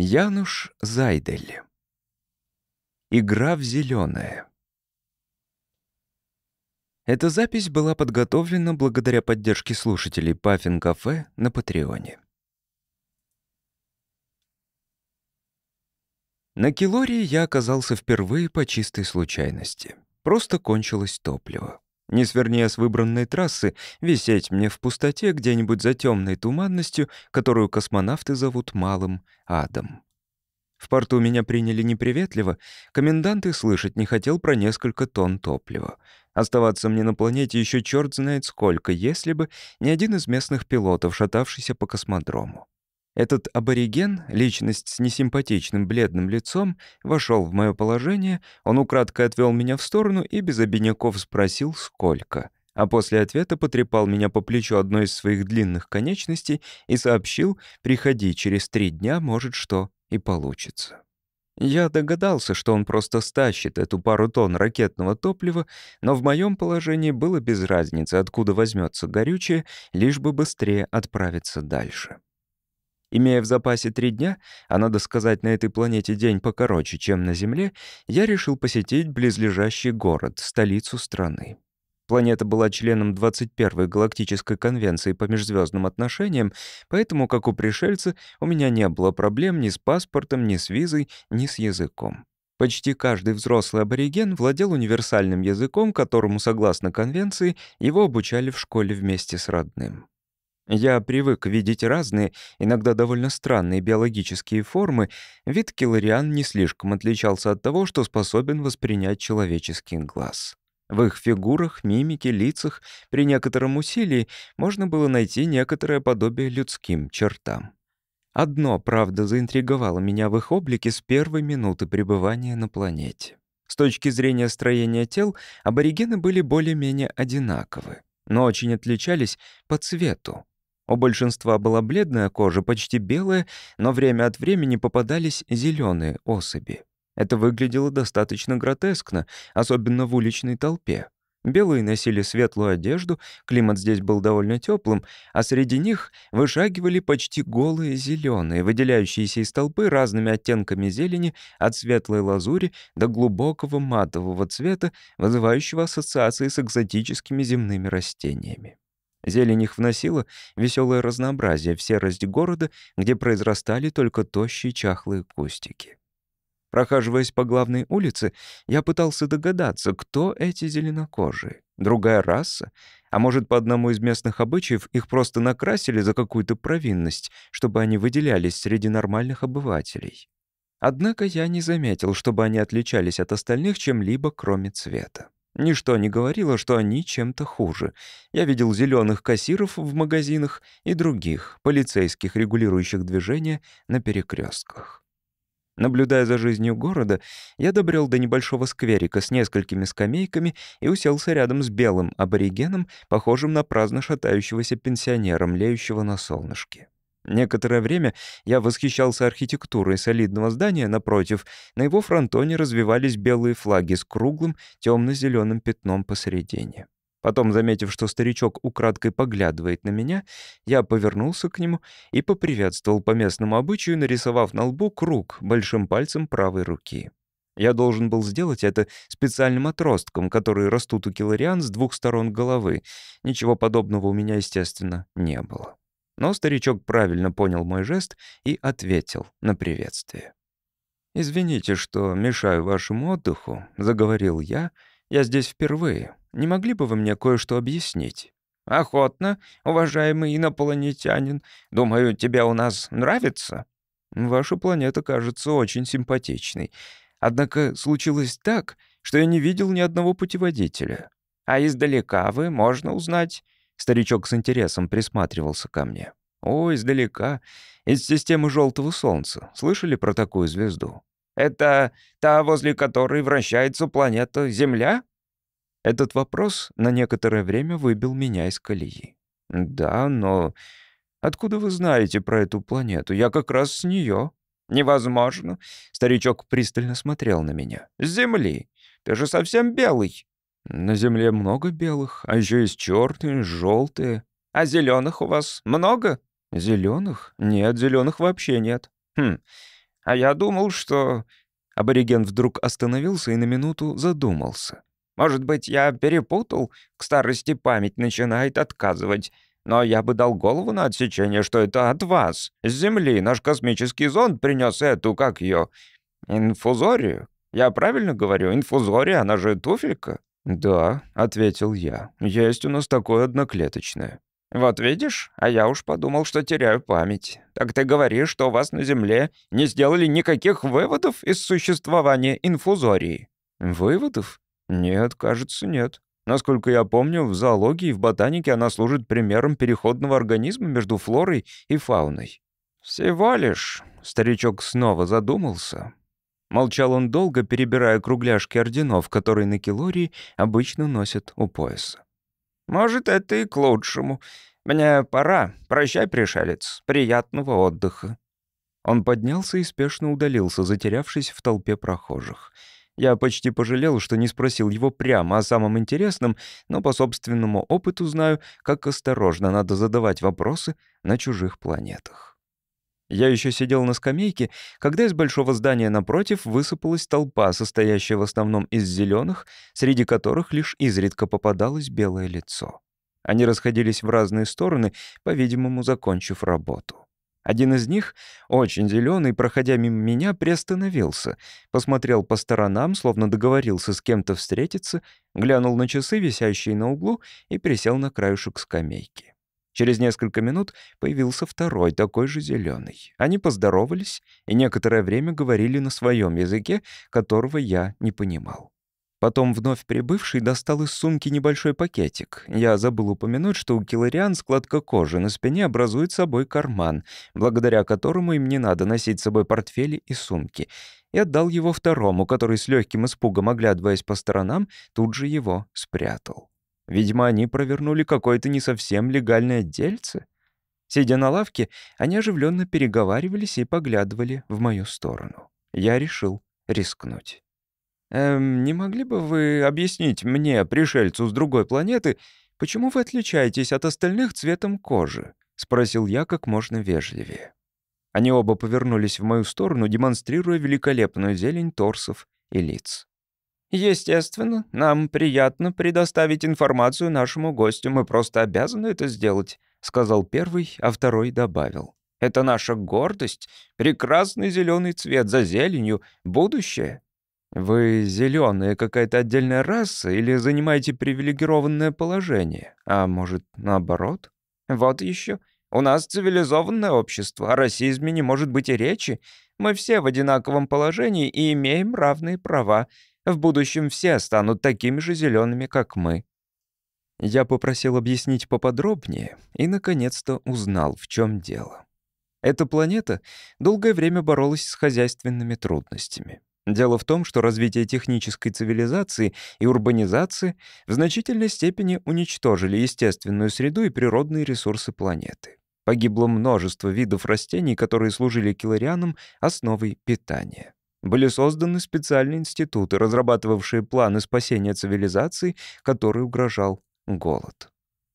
Януш Зайдель. Игра в зеленое. Эта запись была подготовлена благодаря поддержке слушателей Паффин Кафе на Патреоне. На Килории я оказался впервые по чистой случайности. Просто кончилось топливо. Не свернее с выбранной трассы, висеть мне в пустоте где-нибудь за темной туманностью, которую космонавты зовут Малым Адом. В порту меня приняли неприветливо, комендант и слышать не хотел про несколько тонн топлива. Оставаться мне на планете еще черт знает сколько, если бы не один из местных пилотов, шатавшийся по космодрому. Этот абориген, личность с несимпатичным бледным лицом, вошел в мое положение, он украдкой отвел меня в сторону и без обиняков спросил, сколько. А после ответа потрепал меня по плечу одной из своих длинных конечностей и сообщил, приходи через три дня, может, что и получится. Я догадался, что он просто стащит эту пару тонн ракетного топлива, но в моем положении было без разницы, откуда возьмется горючее, лишь бы быстрее отправиться дальше. Имея в запасе три дня, а надо сказать, на этой планете день покороче, чем на Земле, я решил посетить близлежащий город, столицу страны. Планета была членом 21-й галактической конвенции по межзвездным отношениям, поэтому, как у пришельца, у меня не было проблем ни с паспортом, ни с визой, ни с языком. Почти каждый взрослый абориген владел универсальным языком, которому, согласно конвенции, его обучали в школе вместе с родным. Я привык видеть разные, иногда довольно странные биологические формы. Вид килариан не слишком отличался от того, что способен воспринять человеческий глаз. В их фигурах, мимике, лицах при некотором усилии можно было найти некоторое подобие людским чертам. Одно, правда, заинтриговало меня в их облике с первой минуты пребывания на планете. С точки зрения строения тел, аборигены были более-менее одинаковы, но очень отличались по цвету. У большинства была бледная кожа, почти белая, но время от времени попадались зеленые особи. Это выглядело достаточно гротескно, особенно в уличной толпе. Белые носили светлую одежду, климат здесь был довольно теплым, а среди них вышагивали почти голые зеленые, выделяющиеся из толпы разными оттенками зелени от светлой лазури до глубокого матового цвета, вызывающего ассоциации с экзотическими земными растениями. Зелень их вносила веселое разнообразие в серость города, где произрастали только тощие чахлые кустики. Прохаживаясь по главной улице, я пытался догадаться, кто эти зеленокожие. Другая раса? А может, по одному из местных обычаев их просто накрасили за какую-то провинность, чтобы они выделялись среди нормальных обывателей. Однако я не заметил, чтобы они отличались от остальных чем-либо, кроме цвета. Ничто не говорило, что они чем-то хуже. Я видел зеленых кассиров в магазинах и других, полицейских, регулирующих движение на перекрестках. Наблюдая за жизнью города, я добрел до небольшого скверика с несколькими скамейками и уселся рядом с белым аборигеном, похожим на праздно шатающегося пенсионера, млеющего на солнышке. Некоторое время я восхищался архитектурой солидного здания напротив. На его фронтоне развивались белые флаги с круглым темно-зеленым пятном посередине. Потом, заметив, что старичок украдкой поглядывает на меня, я повернулся к нему и поприветствовал по местному обычаю, нарисовав на лбу круг большим пальцем правой руки. Я должен был сделать это специальным отростком, которые растут у килариан с двух сторон головы. Ничего подобного у меня, естественно, не было. Но старичок правильно понял мой жест и ответил на приветствие. «Извините, что мешаю вашему отдыху», — заговорил я. «Я здесь впервые. Не могли бы вы мне кое-что объяснить?» «Охотно, уважаемый инопланетянин. Думаю, тебе у нас нравится?» «Ваша планета кажется очень симпатичной. Однако случилось так, что я не видел ни одного путеводителя. А издалека вы можно узнать Старичок с интересом присматривался ко мне. «О, издалека. Из системы желтого солнца. Слышали про такую звезду?» «Это та, возле которой вращается планета Земля?» Этот вопрос на некоторое время выбил меня из колеи. «Да, но откуда вы знаете про эту планету? Я как раз с нее. «Невозможно». Старичок пристально смотрел на меня. «С Земли. Ты же совсем белый». На земле много белых, а еще есть черные, желтые. А зеленых у вас много? Зеленых? Нет, зеленых вообще нет. Хм. А я думал, что...» Абориген вдруг остановился и на минуту задумался. «Может быть, я перепутал? К старости память начинает отказывать. Но я бы дал голову на отсечение, что это от вас. С Земли наш космический зонд принес эту, как ее, инфузорию. Я правильно говорю? Инфузория, она же туфелька?» «Да», — ответил я. «Есть у нас такое одноклеточное». «Вот видишь, а я уж подумал, что теряю память. Так ты говоришь, что у вас на Земле не сделали никаких выводов из существования инфузории?» «Выводов? Нет, кажется, нет. Насколько я помню, в зоологии и в ботанике она служит примером переходного организма между флорой и фауной». «Всего лишь...» — старичок снова задумался. Молчал он долго, перебирая кругляшки орденов, которые на Килории обычно носят у пояса. Может, это и к лучшему. Мне пора. Прощай, пришелец. Приятного отдыха». Он поднялся и спешно удалился, затерявшись в толпе прохожих. Я почти пожалел, что не спросил его прямо о самом интересном, но по собственному опыту знаю, как осторожно надо задавать вопросы на чужих планетах. Я еще сидел на скамейке, когда из большого здания напротив высыпалась толпа, состоящая в основном из зеленых, среди которых лишь изредка попадалось белое лицо. Они расходились в разные стороны, по-видимому, закончив работу. Один из них, очень зеленый, проходя мимо меня, приостановился, посмотрел по сторонам, словно договорился с кем-то встретиться, глянул на часы, висящие на углу, и присел на краешек скамейки. Через несколько минут появился второй, такой же зеленый. Они поздоровались и некоторое время говорили на своем языке, которого я не понимал. Потом вновь прибывший достал из сумки небольшой пакетик. Я забыл упомянуть, что у килариан складка кожи на спине образует собой карман, благодаря которому им не надо носить с собой портфели и сумки, и отдал его второму, который с легким испугом, оглядываясь по сторонам, тут же его спрятал. Видимо, они провернули какое-то не совсем легальное дельце. Сидя на лавке, они оживленно переговаривались и поглядывали в мою сторону. Я решил рискнуть. «Эм, не могли бы вы объяснить мне, пришельцу с другой планеты, почему вы отличаетесь от остальных цветом кожи?» — спросил я как можно вежливее. Они оба повернулись в мою сторону, демонстрируя великолепную зелень торсов и лиц. Естественно, нам приятно предоставить информацию нашему гостю, мы просто обязаны это сделать», — сказал первый, а второй добавил. «Это наша гордость, прекрасный зеленый цвет за зеленью, будущее». «Вы зеленая какая-то отдельная раса или занимаете привилегированное положение? А может, наоборот?» «Вот еще. У нас цивилизованное общество, о расизме не может быть и речи. Мы все в одинаковом положении и имеем равные права. В будущем все станут такими же зелеными, как мы». Я попросил объяснить поподробнее и, наконец-то, узнал, в чем дело. Эта планета долгое время боролась с хозяйственными трудностями. Дело в том, что развитие технической цивилизации и урбанизации в значительной степени уничтожили естественную среду и природные ресурсы планеты. Погибло множество видов растений, которые служили килорианам основой питания. Были созданы специальные институты, разрабатывавшие планы спасения цивилизации, которой угрожал голод.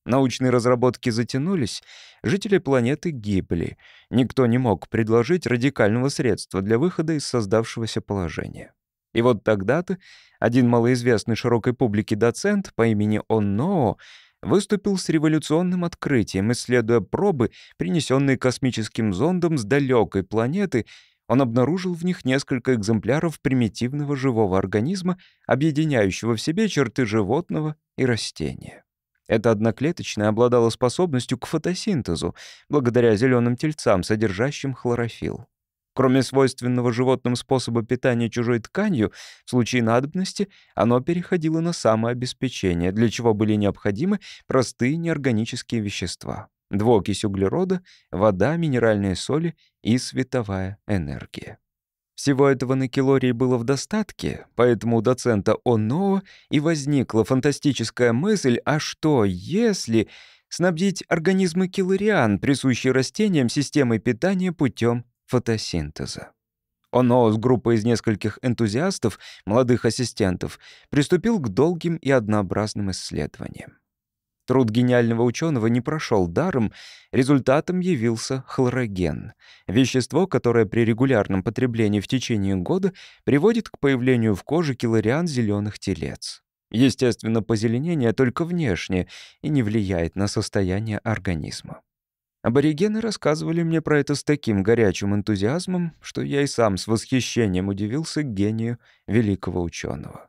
Научные разработки затянулись, жители планеты гибли. Никто не мог предложить радикального средства для выхода из создавшегося положения. И вот тогда-то один малоизвестный широкой публике доцент по имени Онноо выступил с революционным открытием, исследуя пробы, принесенные космическим зондом с далекой планеты он обнаружил в них несколько экземпляров примитивного живого организма, объединяющего в себе черты животного и растения. Это одноклеточное обладало способностью к фотосинтезу, благодаря зеленым тельцам, содержащим хлорофилл. Кроме свойственного животным способа питания чужой тканью, в случае надобности оно переходило на самообеспечение, для чего были необходимы простые неорганические вещества двуокись углерода, вода, минеральные соли и световая энергия. Всего этого на Килории было в достатке, поэтому у доцента Оноа и возникла фантастическая мысль, а что если снабдить организмы килориан, присущие растениям, системой питания путем фотосинтеза. Оно с группой из нескольких энтузиастов, молодых ассистентов, приступил к долгим и однообразным исследованиям. Труд гениального ученого не прошел даром, результатом явился хлороген — вещество, которое при регулярном потреблении в течение года приводит к появлению в коже килориан зеленых телец. Естественно, позеленение только внешнее и не влияет на состояние организма. Аборигены рассказывали мне про это с таким горячим энтузиазмом, что я и сам с восхищением удивился гению великого ученого.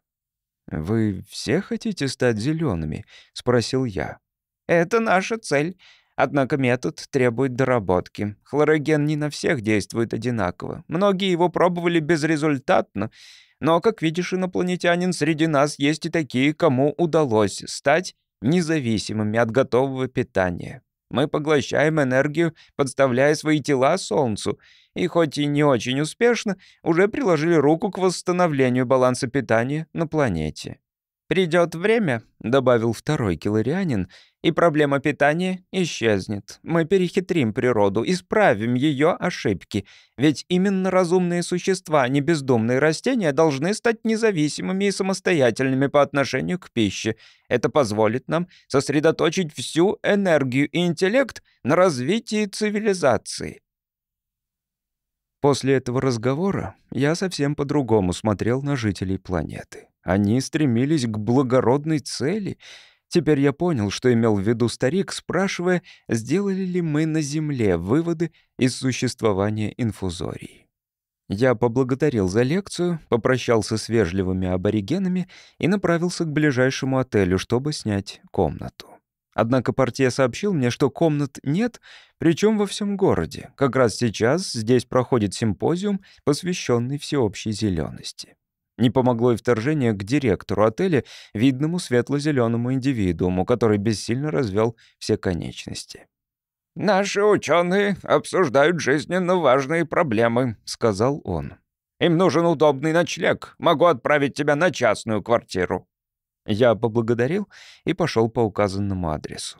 «Вы все хотите стать зелеными? спросил я. «Это наша цель. Однако метод требует доработки. Хлороген не на всех действует одинаково. Многие его пробовали безрезультатно. Но, как видишь, инопланетянин, среди нас есть и такие, кому удалось стать независимыми от готового питания. Мы поглощаем энергию, подставляя свои тела Солнцу, и хоть и не очень успешно, уже приложили руку к восстановлению баланса питания на планете. «Придет время», — добавил второй килорианин, «и проблема питания исчезнет. Мы перехитрим природу, исправим ее ошибки. Ведь именно разумные существа, а не бездумные растения, должны стать независимыми и самостоятельными по отношению к пище. Это позволит нам сосредоточить всю энергию и интеллект на развитии цивилизации». После этого разговора я совсем по-другому смотрел на жителей планеты. Они стремились к благородной цели. Теперь я понял, что имел в виду старик, спрашивая, сделали ли мы на Земле выводы из существования инфузории. Я поблагодарил за лекцию, попрощался с вежливыми аборигенами и направился к ближайшему отелю, чтобы снять комнату. Однако партия сообщил мне, что комнат нет, причем во всем городе. Как раз сейчас здесь проходит симпозиум, посвященный всеобщей зелености. Не помогло и вторжение к директору отеля, видному светло-зеленому индивидууму, который бессильно развел все конечности. «Наши ученые обсуждают жизненно важные проблемы», — сказал он. «Им нужен удобный ночлег. Могу отправить тебя на частную квартиру». Я поблагодарил и пошел по указанному адресу.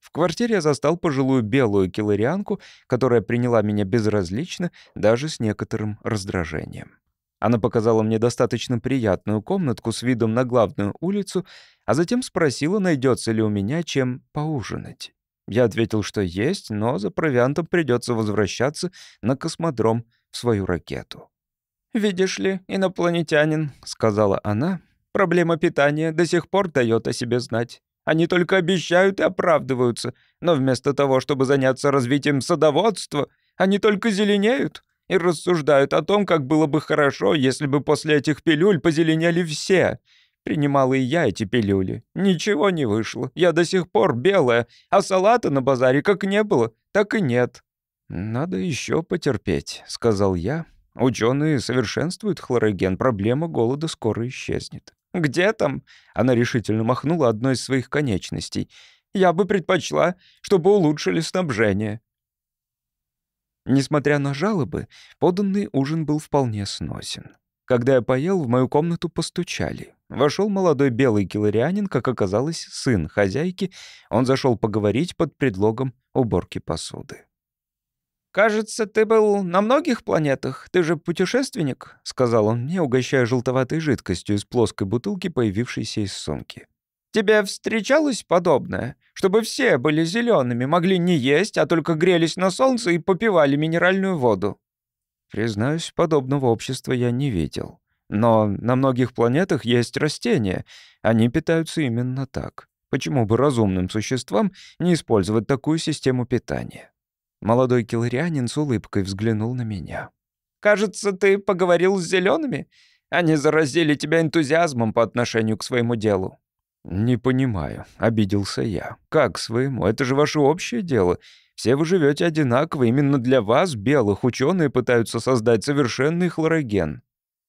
В квартире я застал пожилую белую киларианку, которая приняла меня безразлично, даже с некоторым раздражением. Она показала мне достаточно приятную комнатку с видом на главную улицу, а затем спросила, найдется ли у меня чем поужинать. Я ответил, что есть, но за провиантом придется возвращаться на космодром в свою ракету. «Видишь ли, инопланетянин», — сказала она, — «проблема питания до сих пор дает о себе знать. Они только обещают и оправдываются, но вместо того, чтобы заняться развитием садоводства, они только зеленеют и рассуждают о том, как было бы хорошо, если бы после этих пилюль позеленели все. Принимал и я эти пилюли. Ничего не вышло. Я до сих пор белая, а салата на базаре как не было, так и нет. «Надо еще потерпеть», — сказал я. «Ученые совершенствуют хлороген, проблема голода скоро исчезнет». «Где там?» — она решительно махнула одной из своих конечностей. «Я бы предпочла, чтобы улучшили снабжение». Несмотря на жалобы, поданный ужин был вполне сносен. Когда я поел, в мою комнату постучали. Вошел молодой белый киларианин, как оказалось, сын хозяйки. Он зашел поговорить под предлогом уборки посуды. «Кажется, ты был на многих планетах. Ты же путешественник», — сказал он мне, угощая желтоватой жидкостью из плоской бутылки, появившейся из сумки. Тебе встречалось подобное? Чтобы все были зелеными, могли не есть, а только грелись на солнце и попивали минеральную воду?» Признаюсь, подобного общества я не видел. Но на многих планетах есть растения. Они питаются именно так. Почему бы разумным существам не использовать такую систему питания? Молодой киларианин с улыбкой взглянул на меня. «Кажется, ты поговорил с зелеными. Они заразили тебя энтузиазмом по отношению к своему делу. «Не понимаю», — обиделся я. «Как своему? Это же ваше общее дело. Все вы живете одинаково. Именно для вас, белых, ученые пытаются создать совершенный хлороген».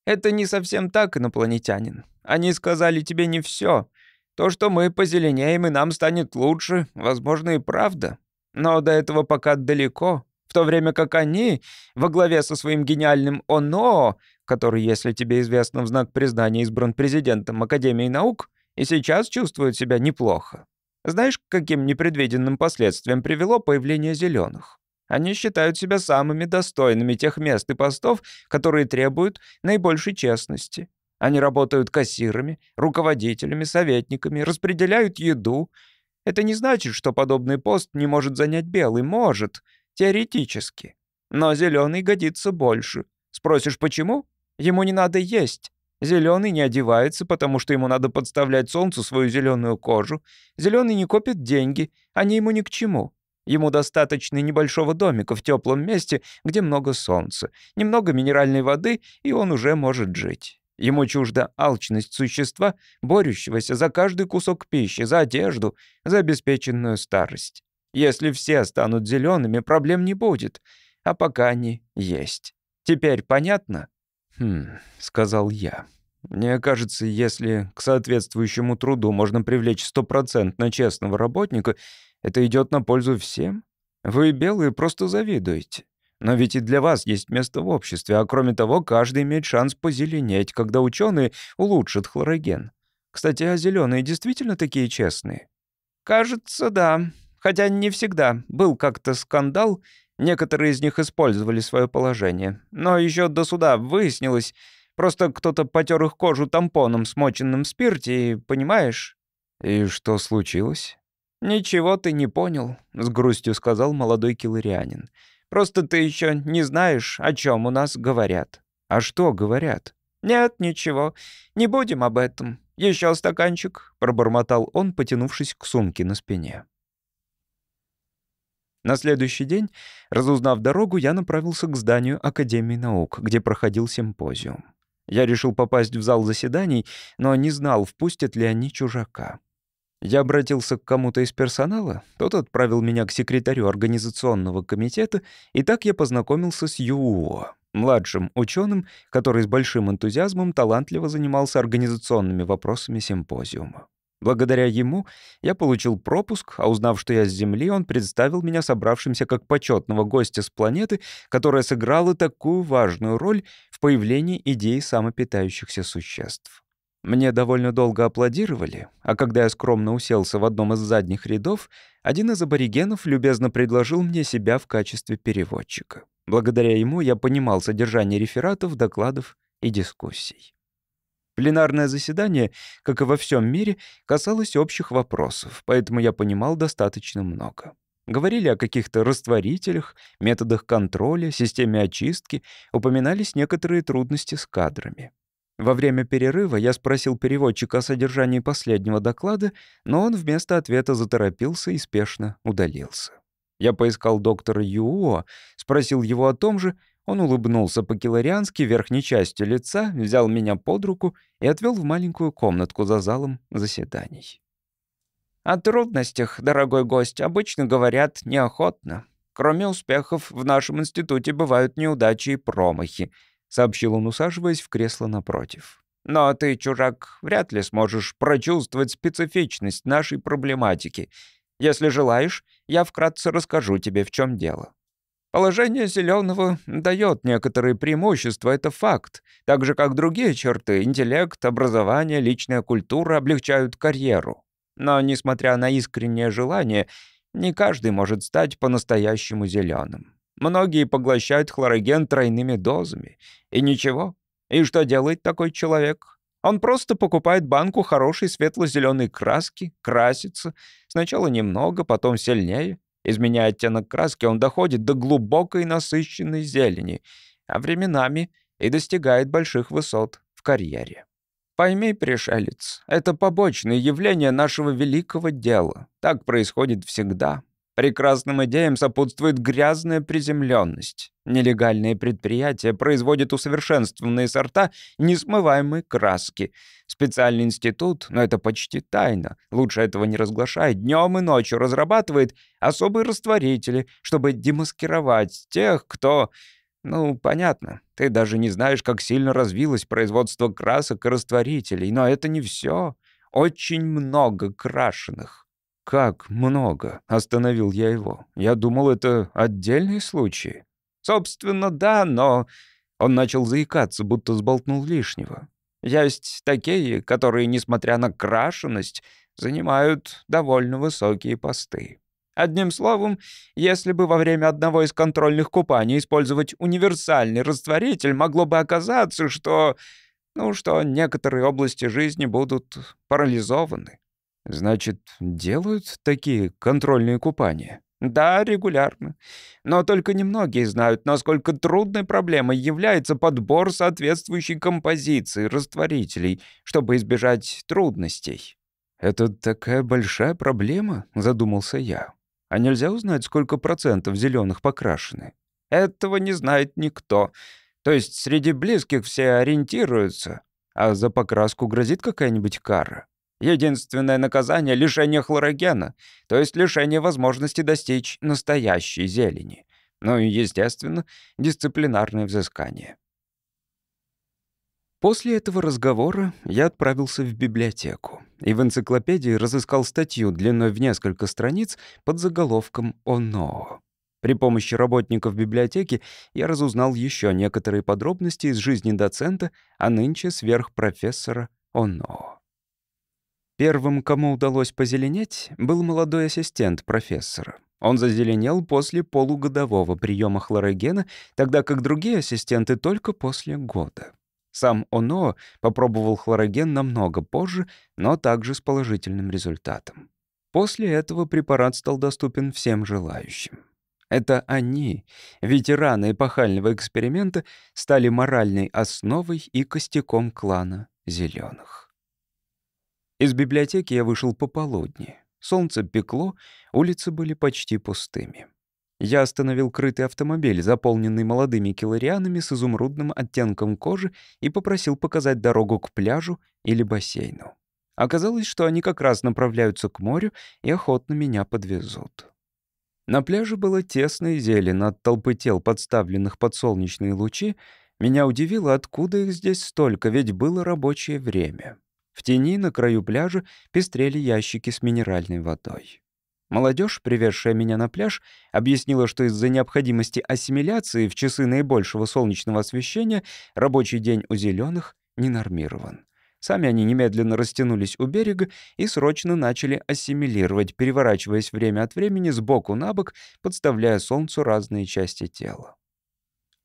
«Это не совсем так, инопланетянин. Они сказали тебе не все. То, что мы позеленеем и нам станет лучше, возможно, и правда. Но до этого пока далеко. В то время как они, во главе со своим гениальным ОНО, который, если тебе известно, в знак признания избран президентом Академии наук, и сейчас чувствуют себя неплохо. Знаешь, к каким непредвиденным последствиям привело появление зеленых? Они считают себя самыми достойными тех мест и постов, которые требуют наибольшей честности. Они работают кассирами, руководителями, советниками, распределяют еду. Это не значит, что подобный пост не может занять белый. Может. Теоретически. Но зеленый годится больше. Спросишь, почему? Ему не надо есть. Зеленый не одевается, потому что ему надо подставлять солнцу свою зеленую кожу. Зеленый не копит деньги, они ему ни к чему. Ему достаточно небольшого домика в теплом месте, где много солнца, немного минеральной воды, и он уже может жить. Ему чужда алчность существа, борющегося за каждый кусок пищи, за одежду, за обеспеченную старость. Если все станут зелеными, проблем не будет. А пока они есть. Теперь понятно? «Хм», — сказал я. «Мне кажется, если к соответствующему труду можно привлечь стопроцентно честного работника, это идет на пользу всем. Вы, белые, просто завидуете. Но ведь и для вас есть место в обществе, а кроме того, каждый имеет шанс позеленеть, когда ученые улучшат хлороген. Кстати, а зеленые действительно такие честные? Кажется, да. Хотя не всегда. Был как-то скандал. Некоторые из них использовали свое положение. Но еще до суда выяснилось, просто кто-то потер их кожу тампоном, смоченным в спирте, и, понимаешь? И что случилось? «Ничего ты не понял», — с грустью сказал молодой киларианин. Просто ты еще не знаешь, о чем у нас говорят». «А что говорят?» «Нет, ничего. Не будем об этом. Еще стаканчик», — пробормотал он, потянувшись к сумке на спине. На следующий день, разузнав дорогу, я направился к зданию Академии наук, где проходил симпозиум. Я решил попасть в зал заседаний, но не знал, впустят ли они чужака. Я обратился к кому-то из персонала, тот отправил меня к секретарю организационного комитета, и так я познакомился с Юо, младшим ученым, который с большим энтузиазмом талантливо занимался организационными вопросами симпозиума. Благодаря ему я получил пропуск, а узнав, что я с Земли, он представил меня собравшимся как почетного гостя с планеты, которая сыграла такую важную роль в появлении идеи самопитающихся существ. Мне довольно долго аплодировали, а когда я скромно уселся в одном из задних рядов, один из аборигенов любезно предложил мне себя в качестве переводчика. Благодаря ему я понимал содержание рефератов, докладов и дискуссий. Пленарное заседание, как и во всем мире, касалось общих вопросов, поэтому я понимал достаточно много. Говорили о каких-то растворителях, методах контроля, системе очистки, упоминались некоторые трудности с кадрами. Во время перерыва я спросил переводчика о содержании последнего доклада, но он вместо ответа заторопился и спешно удалился. Я поискал доктора Юо, спросил его о том же, он улыбнулся по-килариански верхней частью лица, взял меня под руку и отвел в маленькую комнатку за залом заседаний. «О трудностях, дорогой гость, обычно говорят неохотно. Кроме успехов, в нашем институте бывают неудачи и промахи сообщил он, усаживаясь в кресло напротив. «Но ты, чужак, вряд ли сможешь прочувствовать специфичность нашей проблематики. Если желаешь, я вкратце расскажу тебе, в чем дело. Положение зеленого дает некоторые преимущества, это факт, так же как другие черты — интеллект, образование, личная культура — облегчают карьеру. Но, несмотря на искреннее желание, не каждый может стать по-настоящему зеленым. Многие поглощают хлороген тройными дозами. И ничего. И что делает такой человек? Он просто покупает банку хорошей светло-зеленой краски, красится. Сначала немного, потом сильнее. Изменяя оттенок краски, он доходит до глубокой насыщенной зелени, а временами и достигает больших высот в карьере. Пойми, пришелец, это побочное явление нашего великого дела. Так происходит всегда. Прекрасным идеям сопутствует грязная приземленность. Нелегальные предприятия производят усовершенствованные сорта несмываемой краски. Специальный институт, но это почти тайна, лучше этого не разглашать, днем и ночью разрабатывает особые растворители, чтобы демаскировать тех, кто... Ну, понятно, ты даже не знаешь, как сильно развилось производство красок и растворителей, но это не все. Очень много крашеных. «Как много?» — остановил я его. «Я думал, это отдельные случаи». «Собственно, да, но...» Он начал заикаться, будто сболтнул лишнего. «Есть такие, которые, несмотря на крашеность, занимают довольно высокие посты. Одним словом, если бы во время одного из контрольных купаний использовать универсальный растворитель, могло бы оказаться, что... Ну, что некоторые области жизни будут парализованы. Значит, делают такие контрольные купания? Да, регулярно. Но только немногие знают, насколько трудной проблемой является подбор соответствующей композиции растворителей, чтобы избежать трудностей. «Это такая большая проблема», — задумался я. «А нельзя узнать, сколько процентов зеленых покрашены?» «Этого не знает никто. То есть среди близких все ориентируются. А за покраску грозит какая-нибудь кара?» Единственное наказание — лишение хлорогена, то есть лишение возможности достичь настоящей зелени. Ну и, естественно, дисциплинарное взыскание. После этого разговора я отправился в библиотеку и в энциклопедии разыскал статью длиной в несколько страниц под заголовком «ОНО». При помощи работников библиотеки я разузнал еще некоторые подробности из жизни доцента, а нынче сверхпрофессора ОНО. Первым, кому удалось позеленеть, был молодой ассистент профессора. Он зазеленел после полугодового приема хлорогена, тогда как другие ассистенты только после года. Сам Оно попробовал хлороген намного позже, но также с положительным результатом. После этого препарат стал доступен всем желающим. Это они, ветераны эпохального эксперимента, стали моральной основой и костяком клана зеленых. Из библиотеки я вышел пополудни. Солнце пекло, улицы были почти пустыми. Я остановил крытый автомобиль, заполненный молодыми килорианами с изумрудным оттенком кожи, и попросил показать дорогу к пляжу или бассейну. Оказалось, что они как раз направляются к морю и охотно меня подвезут. На пляже было тесно и зелено от толпы тел, подставленных под солнечные лучи. Меня удивило, откуда их здесь столько, ведь было рабочее время. В тени на краю пляжа пестрели ящики с минеральной водой. Молодежь, привезшая меня на пляж, объяснила, что из-за необходимости ассимиляции в часы наибольшего солнечного освещения рабочий день у зеленых не нормирован. Сами они немедленно растянулись у берега и срочно начали ассимилировать, переворачиваясь время от времени с боку на бок, подставляя солнцу разные части тела.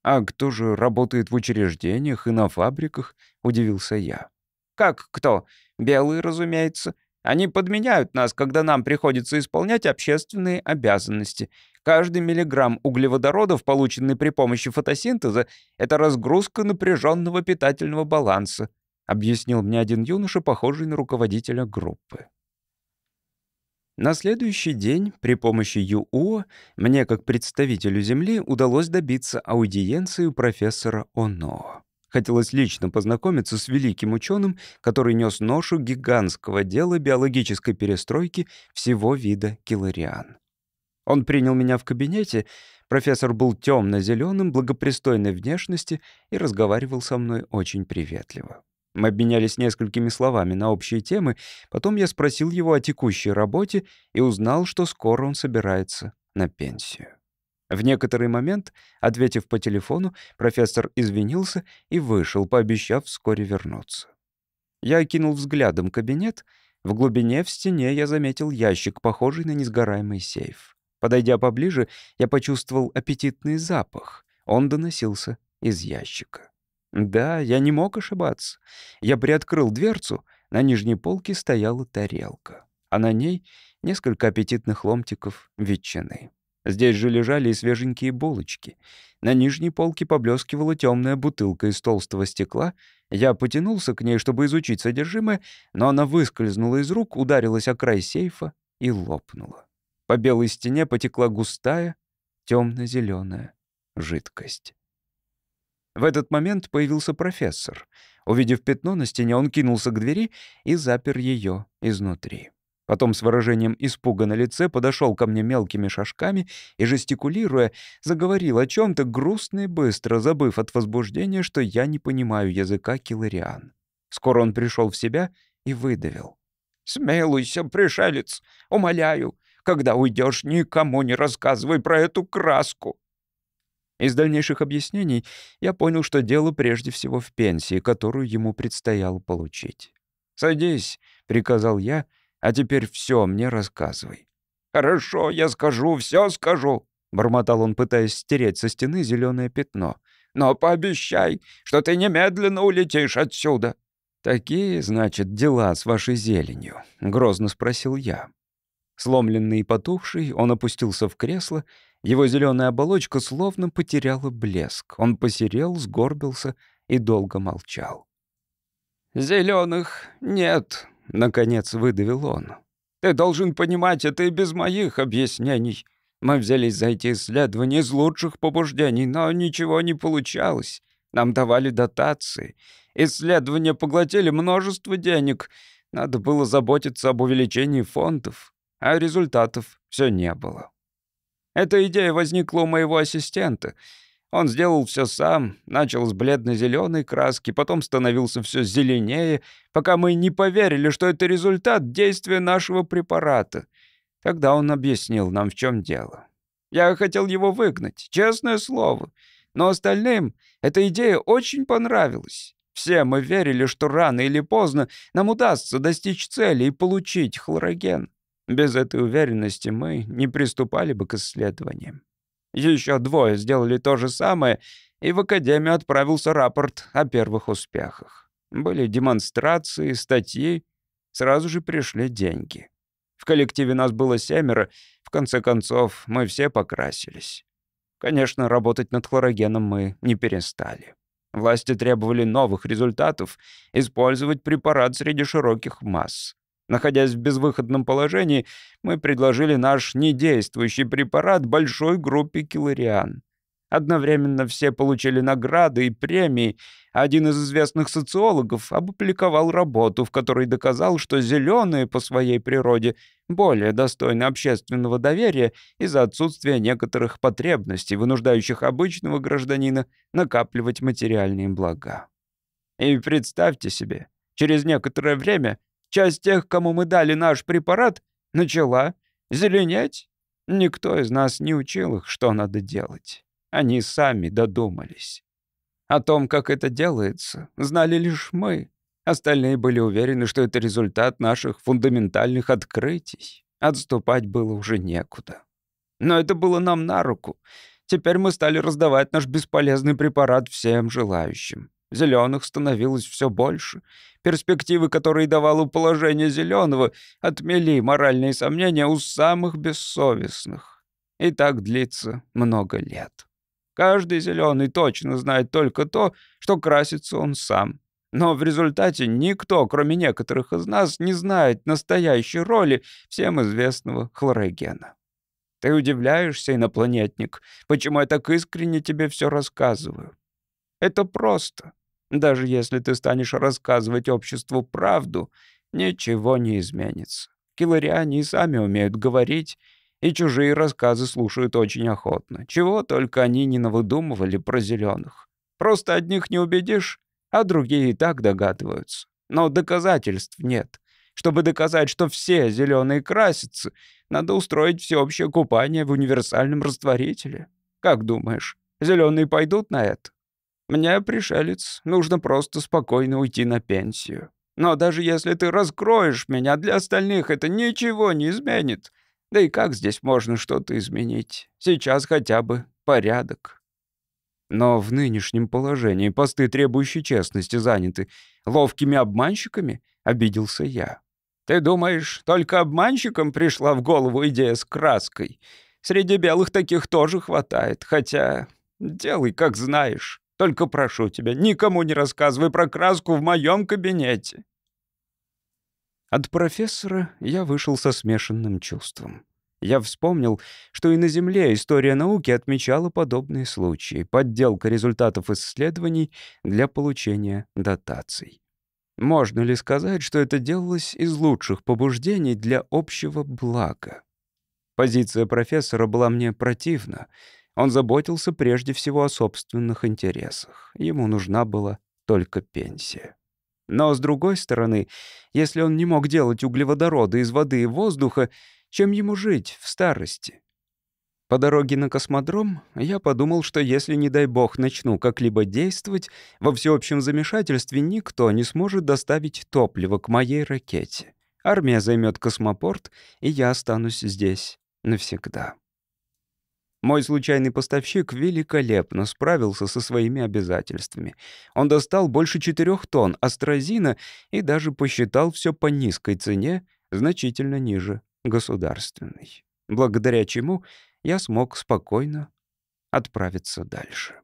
«А кто же работает в учреждениях и на фабриках?» — удивился я. Как кто? Белые, разумеется. Они подменяют нас, когда нам приходится исполнять общественные обязанности. Каждый миллиграмм углеводородов, полученный при помощи фотосинтеза, это разгрузка напряженного питательного баланса, объяснил мне один юноша, похожий на руководителя группы. На следующий день при помощи ЮО мне, как представителю Земли, удалось добиться аудиенции у профессора Оно. Хотелось лично познакомиться с великим ученым, который нес ношу гигантского дела биологической перестройки всего вида килариан. Он принял меня в кабинете, профессор был темно-зеленым, благопристойной внешности и разговаривал со мной очень приветливо. Мы обменялись несколькими словами на общие темы, потом я спросил его о текущей работе и узнал, что скоро он собирается на пенсию. В некоторый момент, ответив по телефону, профессор извинился и вышел, пообещав вскоре вернуться. Я окинул взглядом кабинет. В глубине в стене я заметил ящик, похожий на несгораемый сейф. Подойдя поближе, я почувствовал аппетитный запах. Он доносился из ящика. Да, я не мог ошибаться. Я приоткрыл дверцу, на нижней полке стояла тарелка, а на ней несколько аппетитных ломтиков ветчины. Здесь же лежали и свеженькие булочки. На нижней полке поблескивала темная бутылка из толстого стекла. Я потянулся к ней, чтобы изучить содержимое, но она выскользнула из рук, ударилась о край сейфа и лопнула. По белой стене потекла густая, темно-зеленая жидкость. В этот момент появился профессор. Увидев пятно на стене, он кинулся к двери и запер ее изнутри. Потом с выражением испуга на лице подошел ко мне мелкими шажками и, жестикулируя, заговорил о чем то грустно и быстро, забыв от возбуждения, что я не понимаю языка килариан. Скоро он пришел в себя и выдавил. «Смелуйся, пришелец, умоляю, когда уйдешь, никому не рассказывай про эту краску». Из дальнейших объяснений я понял, что дело прежде всего в пенсии, которую ему предстояло получить. «Садись», — приказал я, — а теперь все мне рассказывай». «Хорошо, я скажу, все скажу», — бормотал он, пытаясь стереть со стены зеленое пятно. «Но пообещай, что ты немедленно улетишь отсюда». «Такие, значит, дела с вашей зеленью?» — грозно спросил я. Сломленный и потухший, он опустился в кресло, его зеленая оболочка словно потеряла блеск. Он посерел, сгорбился и долго молчал. «Зеленых нет», — наконец выдавил он. «Ты должен понимать это и без моих объяснений. Мы взялись за эти исследования из лучших побуждений, но ничего не получалось. Нам давали дотации. Исследования поглотили множество денег. Надо было заботиться об увеличении фондов, а результатов все не было. Эта идея возникла у моего ассистента. Он сделал все сам, начал с бледно-зеленой краски, потом становился все зеленее, пока мы не поверили, что это результат действия нашего препарата. Тогда он объяснил нам, в чем дело. Я хотел его выгнать, честное слово. Но остальным эта идея очень понравилась. Все мы верили, что рано или поздно нам удастся достичь цели и получить хлороген. Без этой уверенности мы не приступали бы к исследованиям. Еще двое сделали то же самое, и в Академию отправился рапорт о первых успехах. Были демонстрации, статьи, сразу же пришли деньги. В коллективе нас было семеро, в конце концов мы все покрасились. Конечно, работать над хлорогеном мы не перестали. Власти требовали новых результатов, использовать препарат среди широких масс. Находясь в безвыходном положении, мы предложили наш недействующий препарат большой группе килориан. Одновременно все получили награды и премии. Один из известных социологов опубликовал работу, в которой доказал, что зеленые по своей природе более достойны общественного доверия из-за отсутствия некоторых потребностей, вынуждающих обычного гражданина накапливать материальные блага. И представьте себе, через некоторое время Часть тех, кому мы дали наш препарат, начала зеленеть. Никто из нас не учил их, что надо делать. Они сами додумались. О том, как это делается, знали лишь мы. Остальные были уверены, что это результат наших фундаментальных открытий. Отступать было уже некуда. Но это было нам на руку. Теперь мы стали раздавать наш бесполезный препарат всем желающим. Зеленых становилось все больше. Перспективы, которые давало положение зеленого, отмели моральные сомнения у самых бессовестных. И так длится много лет. Каждый зеленый точно знает только то, что красится он сам. Но в результате никто, кроме некоторых из нас, не знает настоящей роли всем известного хлорогена. Ты удивляешься, инопланетник, почему я так искренне тебе все рассказываю? Это просто. Даже если ты станешь рассказывать обществу правду, ничего не изменится. Килариане и сами умеют говорить, и чужие рассказы слушают очень охотно. Чего только они не навыдумывали про зеленых. Просто одних не убедишь, а другие и так догадываются. Но доказательств нет. Чтобы доказать, что все зеленые красятся, надо устроить всеобщее купание в универсальном растворителе. Как думаешь, зеленые пойдут на это? Мне, пришелец, нужно просто спокойно уйти на пенсию. Но даже если ты раскроешь меня, для остальных это ничего не изменит. Да и как здесь можно что-то изменить? Сейчас хотя бы порядок. Но в нынешнем положении посты, требующие честности, заняты ловкими обманщиками, обиделся я. Ты думаешь, только обманщикам пришла в голову идея с краской? Среди белых таких тоже хватает, хотя делай, как знаешь. Только прошу тебя, никому не рассказывай про краску в моем кабинете». От профессора я вышел со смешанным чувством. Я вспомнил, что и на Земле история науки отмечала подобные случаи — подделка результатов исследований для получения дотаций. Можно ли сказать, что это делалось из лучших побуждений для общего блага? Позиция профессора была мне противна — он заботился прежде всего о собственных интересах. Ему нужна была только пенсия. Но, с другой стороны, если он не мог делать углеводороды из воды и воздуха, чем ему жить в старости? По дороге на космодром я подумал, что если, не дай бог, начну как-либо действовать, во всеобщем замешательстве никто не сможет доставить топливо к моей ракете. Армия займет космопорт, и я останусь здесь навсегда. Мой случайный поставщик великолепно справился со своими обязательствами. Он достал больше четырех тонн астразина и даже посчитал все по низкой цене, значительно ниже государственной. Благодаря чему я смог спокойно отправиться дальше.